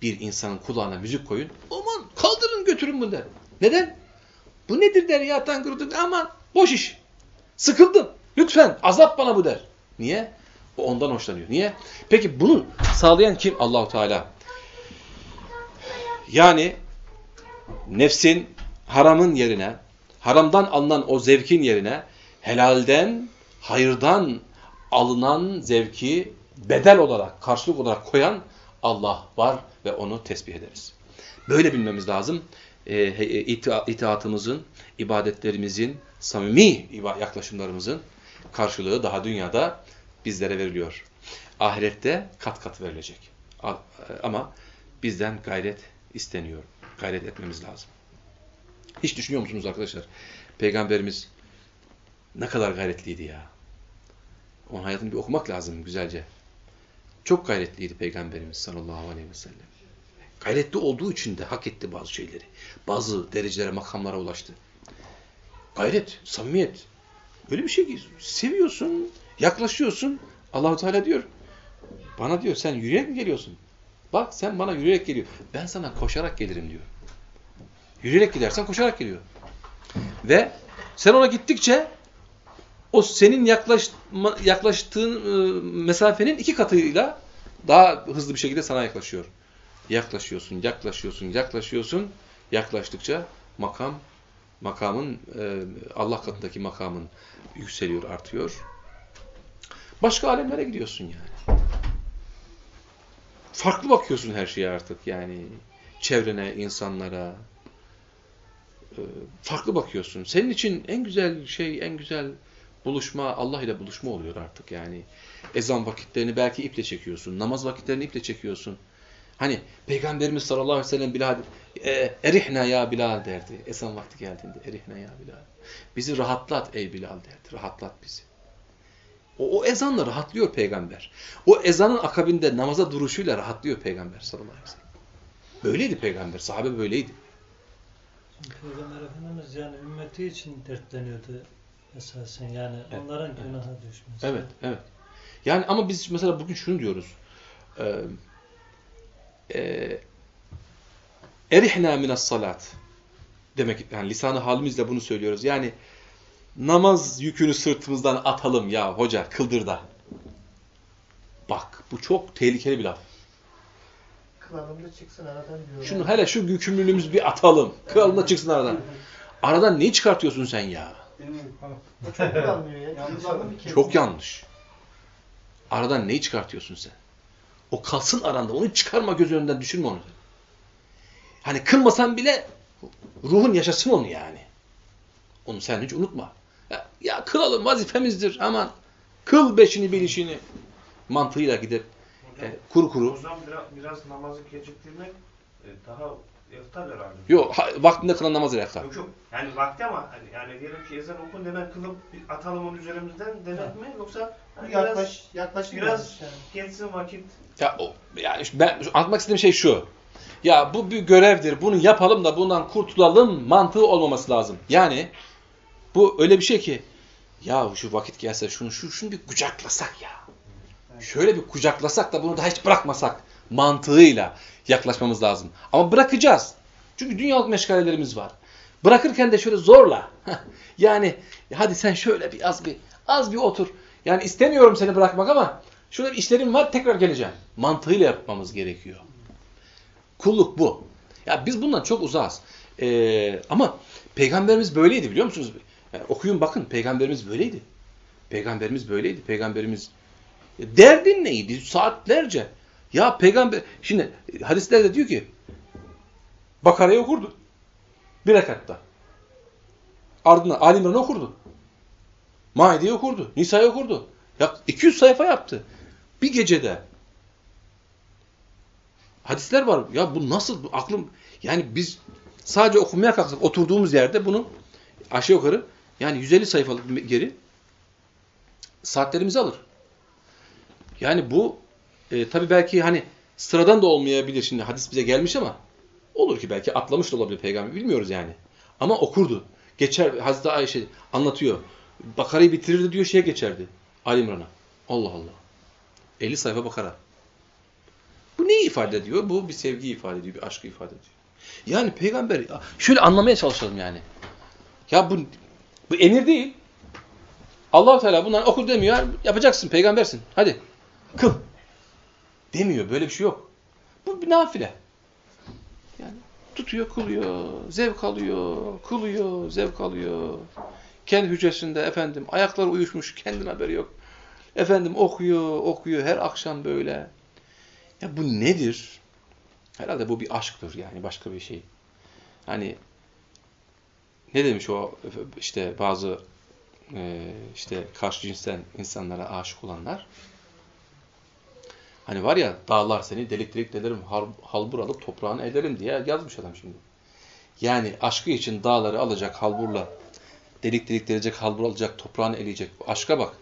bir insanın kulağına müzik koyun. Aman kaldırın götürün bunu der. Neden? Bu nedir der ya tangırdı. Aman boş iş. Sıkıldım. Lütfen azap bana bu der. Niye? O ondan hoşlanıyor. Niye? Peki bunu sağlayan kim? Allahu Teala. Yani nefsin haramın yerine, haramdan alınan o zevkin yerine helalden, hayırdan alınan zevki bedel olarak, karşılık olarak koyan Allah var ve onu tesbih ederiz. Böyle bilmemiz lazım. E, itaatımızın, ibadetlerimizin, samimi yaklaşımlarımızın karşılığı daha dünyada bizlere veriliyor. Ahirette kat kat verilecek. Ama bizden gayret isteniyor. Gayret etmemiz lazım. Hiç düşünüyor musunuz arkadaşlar? Peygamberimiz ne kadar gayretliydi ya. Onun hayatını bir okumak lazım güzelce. Çok gayretliydi Peygamberimiz sallallahu aleyhi ve sellem. Gayretli olduğu için de hak etti bazı şeyleri. Bazı derecelere, makamlara ulaştı. Gayret, samimiyet. Öyle bir şey ki seviyorsun, yaklaşıyorsun. Allahu Teala diyor, bana diyor sen yürüyerek mi geliyorsun? Bak sen bana yürüyerek geliyor. Ben sana koşarak gelirim diyor. Yürüyerek gidersen koşarak geliyor. Ve sen ona gittikçe o senin yaklaşma, yaklaştığın e, mesafenin iki katıyla daha hızlı bir şekilde sana yaklaşıyor. Yaklaşıyorsun, yaklaşıyorsun, yaklaşıyorsun. Yaklaştıkça makam, makamın, e, Allah katındaki makamın yükseliyor, artıyor. Başka alemlere gidiyorsun yani. Farklı bakıyorsun her şeye artık yani. Çevrene, insanlara. E, farklı bakıyorsun. Senin için en güzel şey, en güzel buluşma, Allah ile buluşma oluyor artık yani. Ezan vakitlerini belki iple çekiyorsun. Namaz vakitlerini iple çekiyorsun. Hani Peygamberimiz sallallahu aleyhi ve sellem Bilal, e, erihna ya Bilal derdi. Ezan vakti geldiğinde erihna ya Bilal. Bizi rahatlat ey Bilal derdi. Rahatlat bizi. O, o ezanla rahatlıyor peygamber. O ezanın akabinde namaza duruşuyla rahatlıyor peygamber sallallahu aleyhi ve sellem. Böyleydi peygamber. Sahabe böyleydi. Peygamber Efendimiz yani ümmeti için dertleniyordu esasen yani evet, onların evet. günaha düşmesi. Evet, evet. Yani ama biz mesela bugün şunu diyoruz. Ee, e, erihna minas salat demek yani lisanı halimizle bunu söylüyoruz. Yani namaz yükünü sırtımızdan atalım ya hoca kıldırda. Bak bu çok tehlikeli bir laf. Kılalım da çıksın aradan diyor. Şunu hele şu yükümlülüğümüzü bir atalım. Kılalım da çıksın aradan. Aradan ne çıkartıyorsun sen ya? Çok kullanmıyor ya. Çok yanlış. Aradan neyi çıkartıyorsun sen? O kalsın aranda. Onu çıkarma göz önünden düşürme onu. Hani kılmasan bile ruhun yaşasın onu yani. Onu sen hiç unutma. Ya, ya kılalım vazifemizdir aman. Kıl beşini bilişini. Mantığıyla gidip e, kuru kuru. O zaman biraz, biraz namazı geciktirmek e, daha eftal herhalde. Yok vaktinde kılan namaz ile eftal. Yok yok. Yani vakti ama hani, yani diyelim ki ezan okun hemen kılıp atalım onu üzerimizden demek mi? Yoksa hani Yaklaş, biraz, biraz yani. geçsin vakit. Ya, o, yani ben anlatmak istediğim şey şu. Ya bu bir görevdir. Bunu yapalım da bundan kurtulalım mantığı olmaması lazım. Yani bu öyle bir şey ki ya şu vakit gelse şunu şu şunu bir kucaklasak ya. Şöyle bir kucaklasak da bunu da hiç bırakmasak mantığıyla yaklaşmamız lazım. Ama bırakacağız. Çünkü dünyalık meşgalelerimiz var. Bırakırken de şöyle zorla. yani hadi sen şöyle bir az bir az bir otur. Yani istemiyorum seni bırakmak ama şöyle bir işlerim var tekrar geleceğim. Mantığıyla yapmamız gerekiyor. Kulluk bu. Ya biz bundan çok uzağız. Ee, ama peygamberimiz böyleydi biliyor musunuz? Yani okuyun bakın peygamberimiz böyleydi. Peygamberimiz böyleydi. Peygamberimiz derdin neydi? Saatlerce. Ya peygamber şimdi hadislerde diyor ki Bakara'yı okurdu. Bir rekatta. Ardından Ali İmran'ı okurdu. Maide'yi okurdu. Nisa'yı okurdu. Ya 200 sayfa yaptı. Bir gecede. Hadisler var. Ya bu nasıl? Aklım yani biz sadece okumaya kalksak oturduğumuz yerde bunu aşağı yukarı yani 150 sayfalık geri saatlerimizi alır. Yani bu e, tabii belki hani sıradan da olmayabilir şimdi hadis bize gelmiş ama olur ki belki atlamış da olabilir peygamber bilmiyoruz yani. Ama okurdu. Geçer Hazreti Ayşe anlatıyor. Bakara'yı bitirirdi diyor şeye geçerdi. Ali İmran'a. Allah Allah. 50 sayfa Bakara. Bu neyi ifade ediyor? Bu bir sevgi ifade ediyor, bir aşkı ifade ediyor. Yani peygamber şöyle anlamaya çalışalım yani. Ya bu bu emir değil. allah Teala bunları oku demiyor. Yapacaksın, peygambersin. Hadi, kıl. Demiyor, böyle bir şey yok. Bu bir nafile. Yani tutuyor, kılıyor, zevk alıyor, kılıyor, zevk alıyor. Kendi hücresinde efendim ayakları uyuşmuş, kendine haberi yok. Efendim okuyor, okuyor her akşam böyle. Ya bu nedir? Herhalde bu bir aşktır yani başka bir şey. Hani ne demiş o işte bazı e, işte karşı cinsten insanlara aşık olanlar? Hani var ya dağlar seni delik delik delerim, halbur alıp toprağını ederim diye yazmış adam şimdi. Yani aşkı için dağları alacak halburla, delik delik delecek halbur alacak, toprağını eleyecek. Aşka bak.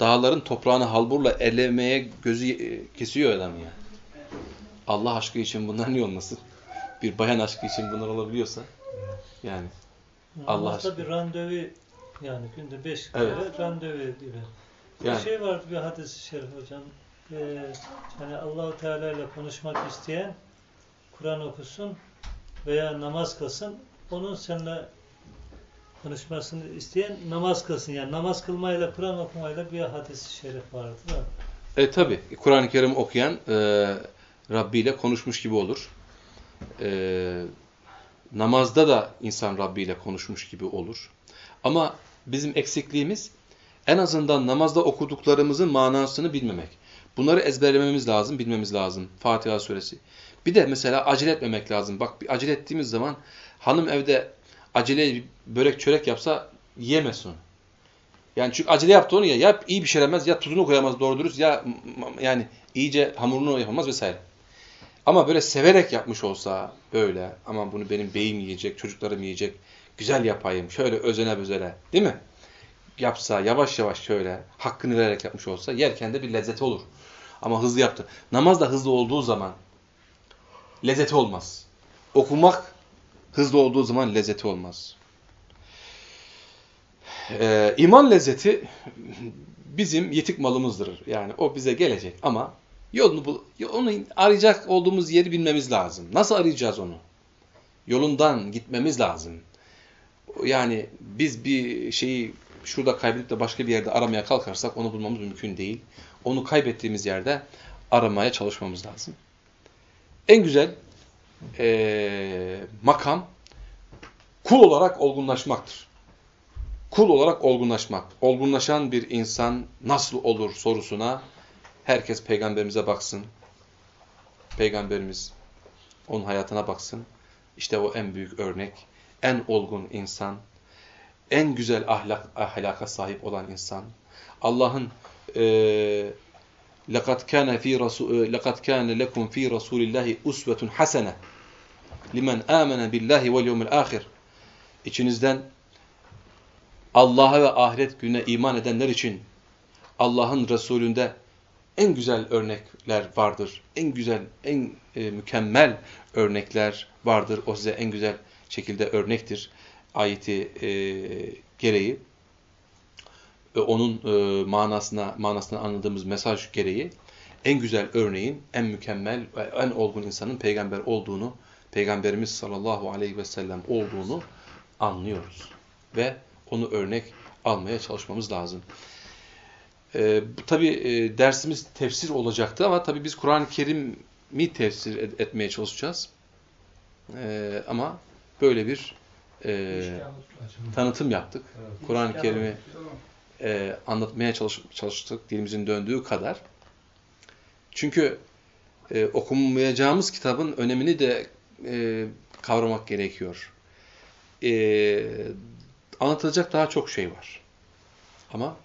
Dağların toprağını halburla elemeye gözü e, kesiyor adam ya. Allah aşkı için bunlar niye olmasın? Bir bayan aşkı için bunlar olabiliyorsa yani. Allah aşkına. bir randevu yani günde beş Evet. kere randevu ediyorlar. Yani. Bir şey vardı bir hadis-i şerif hocam. Ee, hani Allahu Teala ile konuşmak isteyen Kur'an okusun veya namaz kılsın. Onun seninle konuşmasını isteyen namaz kılsın. Yani namaz kılmayla Kur'an okumayla bir hadis-i şerif vardı da. E tabi Kur'an-ı Kerim okuyan e, Rabbi ile konuşmuş gibi olur. E, namazda da insan Rabbi ile konuşmuş gibi olur. Ama bizim eksikliğimiz en azından namazda okuduklarımızın manasını bilmemek. Bunları ezberlememiz lazım, bilmemiz lazım. Fatiha suresi. Bir de mesela acele etmemek lazım. Bak bir acele ettiğimiz zaman hanım evde acele börek çörek yapsa yiyemez onu. Yani çünkü acele yaptı onu ya, ya iyi bir şey yemez, ya tuzunu koyamaz doğru dürüst, ya yani iyice hamurunu yapamaz vesaire. Ama böyle severek yapmış olsa böyle, ama bunu benim beyim yiyecek, çocuklarım yiyecek, güzel yapayım, şöyle özene bezene, değil mi? Yapsa, yavaş yavaş şöyle, hakkını vererek yapmış olsa, yerken de bir lezzeti olur. Ama hızlı yaptı. Namaz da hızlı olduğu zaman lezzeti olmaz. Okumak hızlı olduğu zaman lezzeti olmaz. Ee, iman lezzeti bizim yetik malımızdır. Yani o bize gelecek ama yolunu bul, onu arayacak olduğumuz yeri bilmemiz lazım. Nasıl arayacağız onu? Yolundan gitmemiz lazım. Yani biz bir şeyi şurada kaybedip de başka bir yerde aramaya kalkarsak onu bulmamız mümkün değil. Onu kaybettiğimiz yerde aramaya çalışmamız lazım. En güzel ee, makam kul olarak olgunlaşmaktır kul olarak olgunlaşmak. Olgunlaşan bir insan nasıl olur sorusuna herkes peygamberimize baksın. Peygamberimiz onun hayatına baksın. İşte o en büyük örnek, en olgun insan, en güzel ahlak, ahlaka sahip olan insan. Allah'ın لَقَدْ كَانَ ف۪ي لَقَدْ كَانَ لَكُمْ ف۪ي رَسُولِ اللّٰهِ اُسْوَةٌ حَسَنَةٌ لِمَنْ آمَنَ بِاللّٰهِ وَالْيَوْمِ الْآخِرِ İçinizden Allah'a ve ahiret gününe iman edenler için Allah'ın Resulünde en güzel örnekler vardır. En güzel, en e, mükemmel örnekler vardır. O size en güzel şekilde örnektir. Ayeti e, gereği. E, onun e, manasına, manasına anladığımız mesaj gereği en güzel örneğin, en mükemmel en olgun insanın peygamber olduğunu, peygamberimiz sallallahu aleyhi ve sellem olduğunu anlıyoruz. Ve onu örnek almaya çalışmamız lazım. Ee, tabi e, dersimiz tefsir olacaktı ama tabi biz Kur'an-ı Kerim'i tefsir et, etmeye çalışacağız. Ee, ama böyle bir e, tanıtım yaptık. Kur'an-ı Kerim'i e, anlatmaya çalış, çalıştık dilimizin döndüğü kadar. Çünkü e, okunmayacağımız kitabın önemini de e, kavramak gerekiyor. E, anlatılacak daha çok şey var. Ama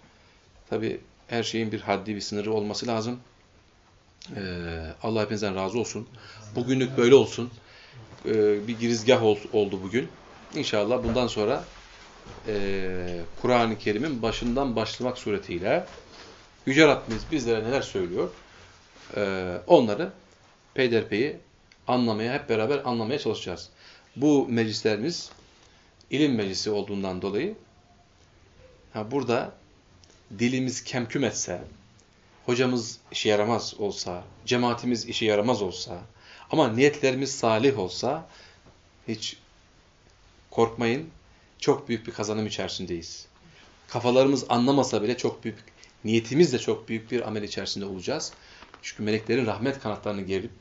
tabi her şeyin bir haddi, bir sınırı olması lazım. Ee, Allah hepinizden razı olsun. Bugünlük böyle olsun. Ee, bir girizgah ol, oldu bugün. İnşallah bundan sonra e, Kur'an-ı Kerim'in başından başlamak suretiyle Yüce Rabbimiz bizlere neler söylüyor? Ee, onları peyderpeyi anlamaya, hep beraber anlamaya çalışacağız. Bu meclislerimiz ilim meclisi olduğundan dolayı ha burada dilimiz kemküm etse, hocamız işe yaramaz olsa, cemaatimiz işe yaramaz olsa ama niyetlerimiz salih olsa hiç korkmayın çok büyük bir kazanım içerisindeyiz. kafalarımız anlamasa bile çok büyük, niyetimizle çok büyük bir amel içerisinde olacağız. Çünkü meleklerin rahmet kanatlarını gerip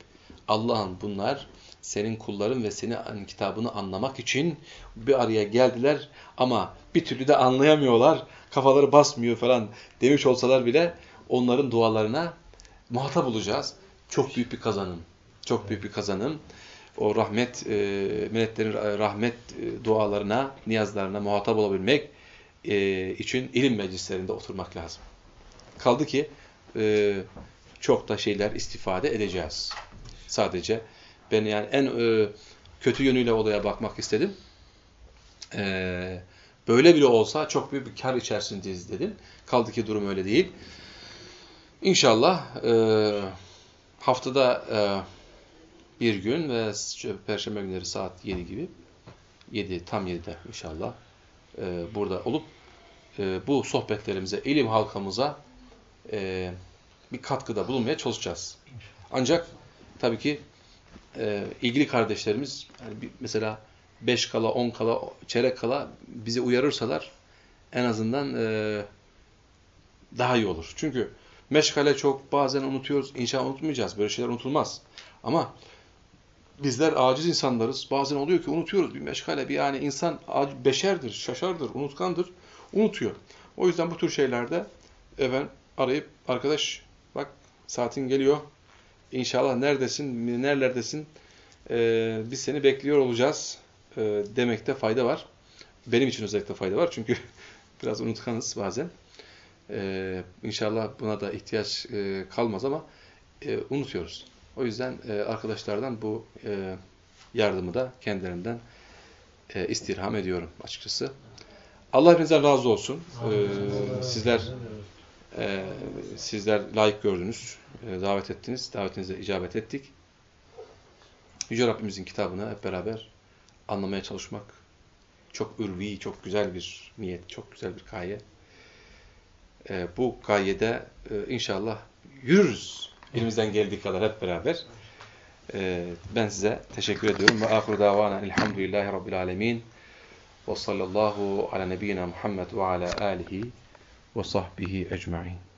Allah'ın bunlar senin kulların ve senin kitabını anlamak için bir araya geldiler ama bir türlü de anlayamıyorlar, kafaları basmıyor falan demiş olsalar bile onların dualarına muhatap olacağız. Çok büyük bir kazanım. Çok büyük bir kazanım. O rahmet, e, meleklerin rahmet e, dualarına, niyazlarına muhatap olabilmek e, için ilim meclislerinde oturmak lazım. Kaldı ki e, çok da şeyler istifade edeceğiz. Sadece ben yani en e, kötü yönüyle olaya bakmak istedim. E, böyle bile olsa çok büyük bir kar içerisindeyiz dedim. Kaldı ki durum öyle değil. İnşallah e, haftada e, bir gün ve perşembe günleri saat 7 gibi 7 tam 7'de inşallah e, burada olup e, bu sohbetlerimize, ilim halkamıza e, bir katkıda bulunmaya çalışacağız. Ancak tabii ki e, ilgili kardeşlerimiz yani bir, mesela 5 kala, 10 kala, çeyrek kala bizi uyarırsalar en azından e, daha iyi olur. Çünkü meşgale çok bazen unutuyoruz. İnşallah unutmayacağız. Böyle şeyler unutulmaz. Ama bizler aciz insanlarız. Bazen oluyor ki unutuyoruz bir meşgale. Bir yani insan beşerdir, şaşardır, unutkandır. Unutuyor. O yüzden bu tür şeylerde efendim arayıp arkadaş bak saatin geliyor. İnşallah neredesin, nerelerdesin? Ee, biz seni bekliyor olacağız e, demekte fayda var. Benim için özellikle fayda var. Çünkü biraz unutkanız bazen. Ee, inşallah buna da ihtiyaç e, kalmaz ama e, unutuyoruz. O yüzden e, arkadaşlardan bu e, yardımı da kendilerinden e, istirham ediyorum açıkçası. Allah hepinizden razı olsun. Ee, sizler e, sizler layık gördünüz, e, davet ettiniz, davetinize icabet ettik. Yüce Rabbimizin kitabını hep beraber anlamaya çalışmak çok ürvi, çok güzel bir niyet, çok güzel bir gaye. E, bu gayede e, inşallah yürürüz. Elimizden geldiği kadar hep beraber. E, ben size teşekkür ediyorum. Ve ahiru davana elhamdülillahi rabbil alemin. Ve sallallahu ala nebiyyina Muhammed ve ala alihi ve sahbihi ecma'in.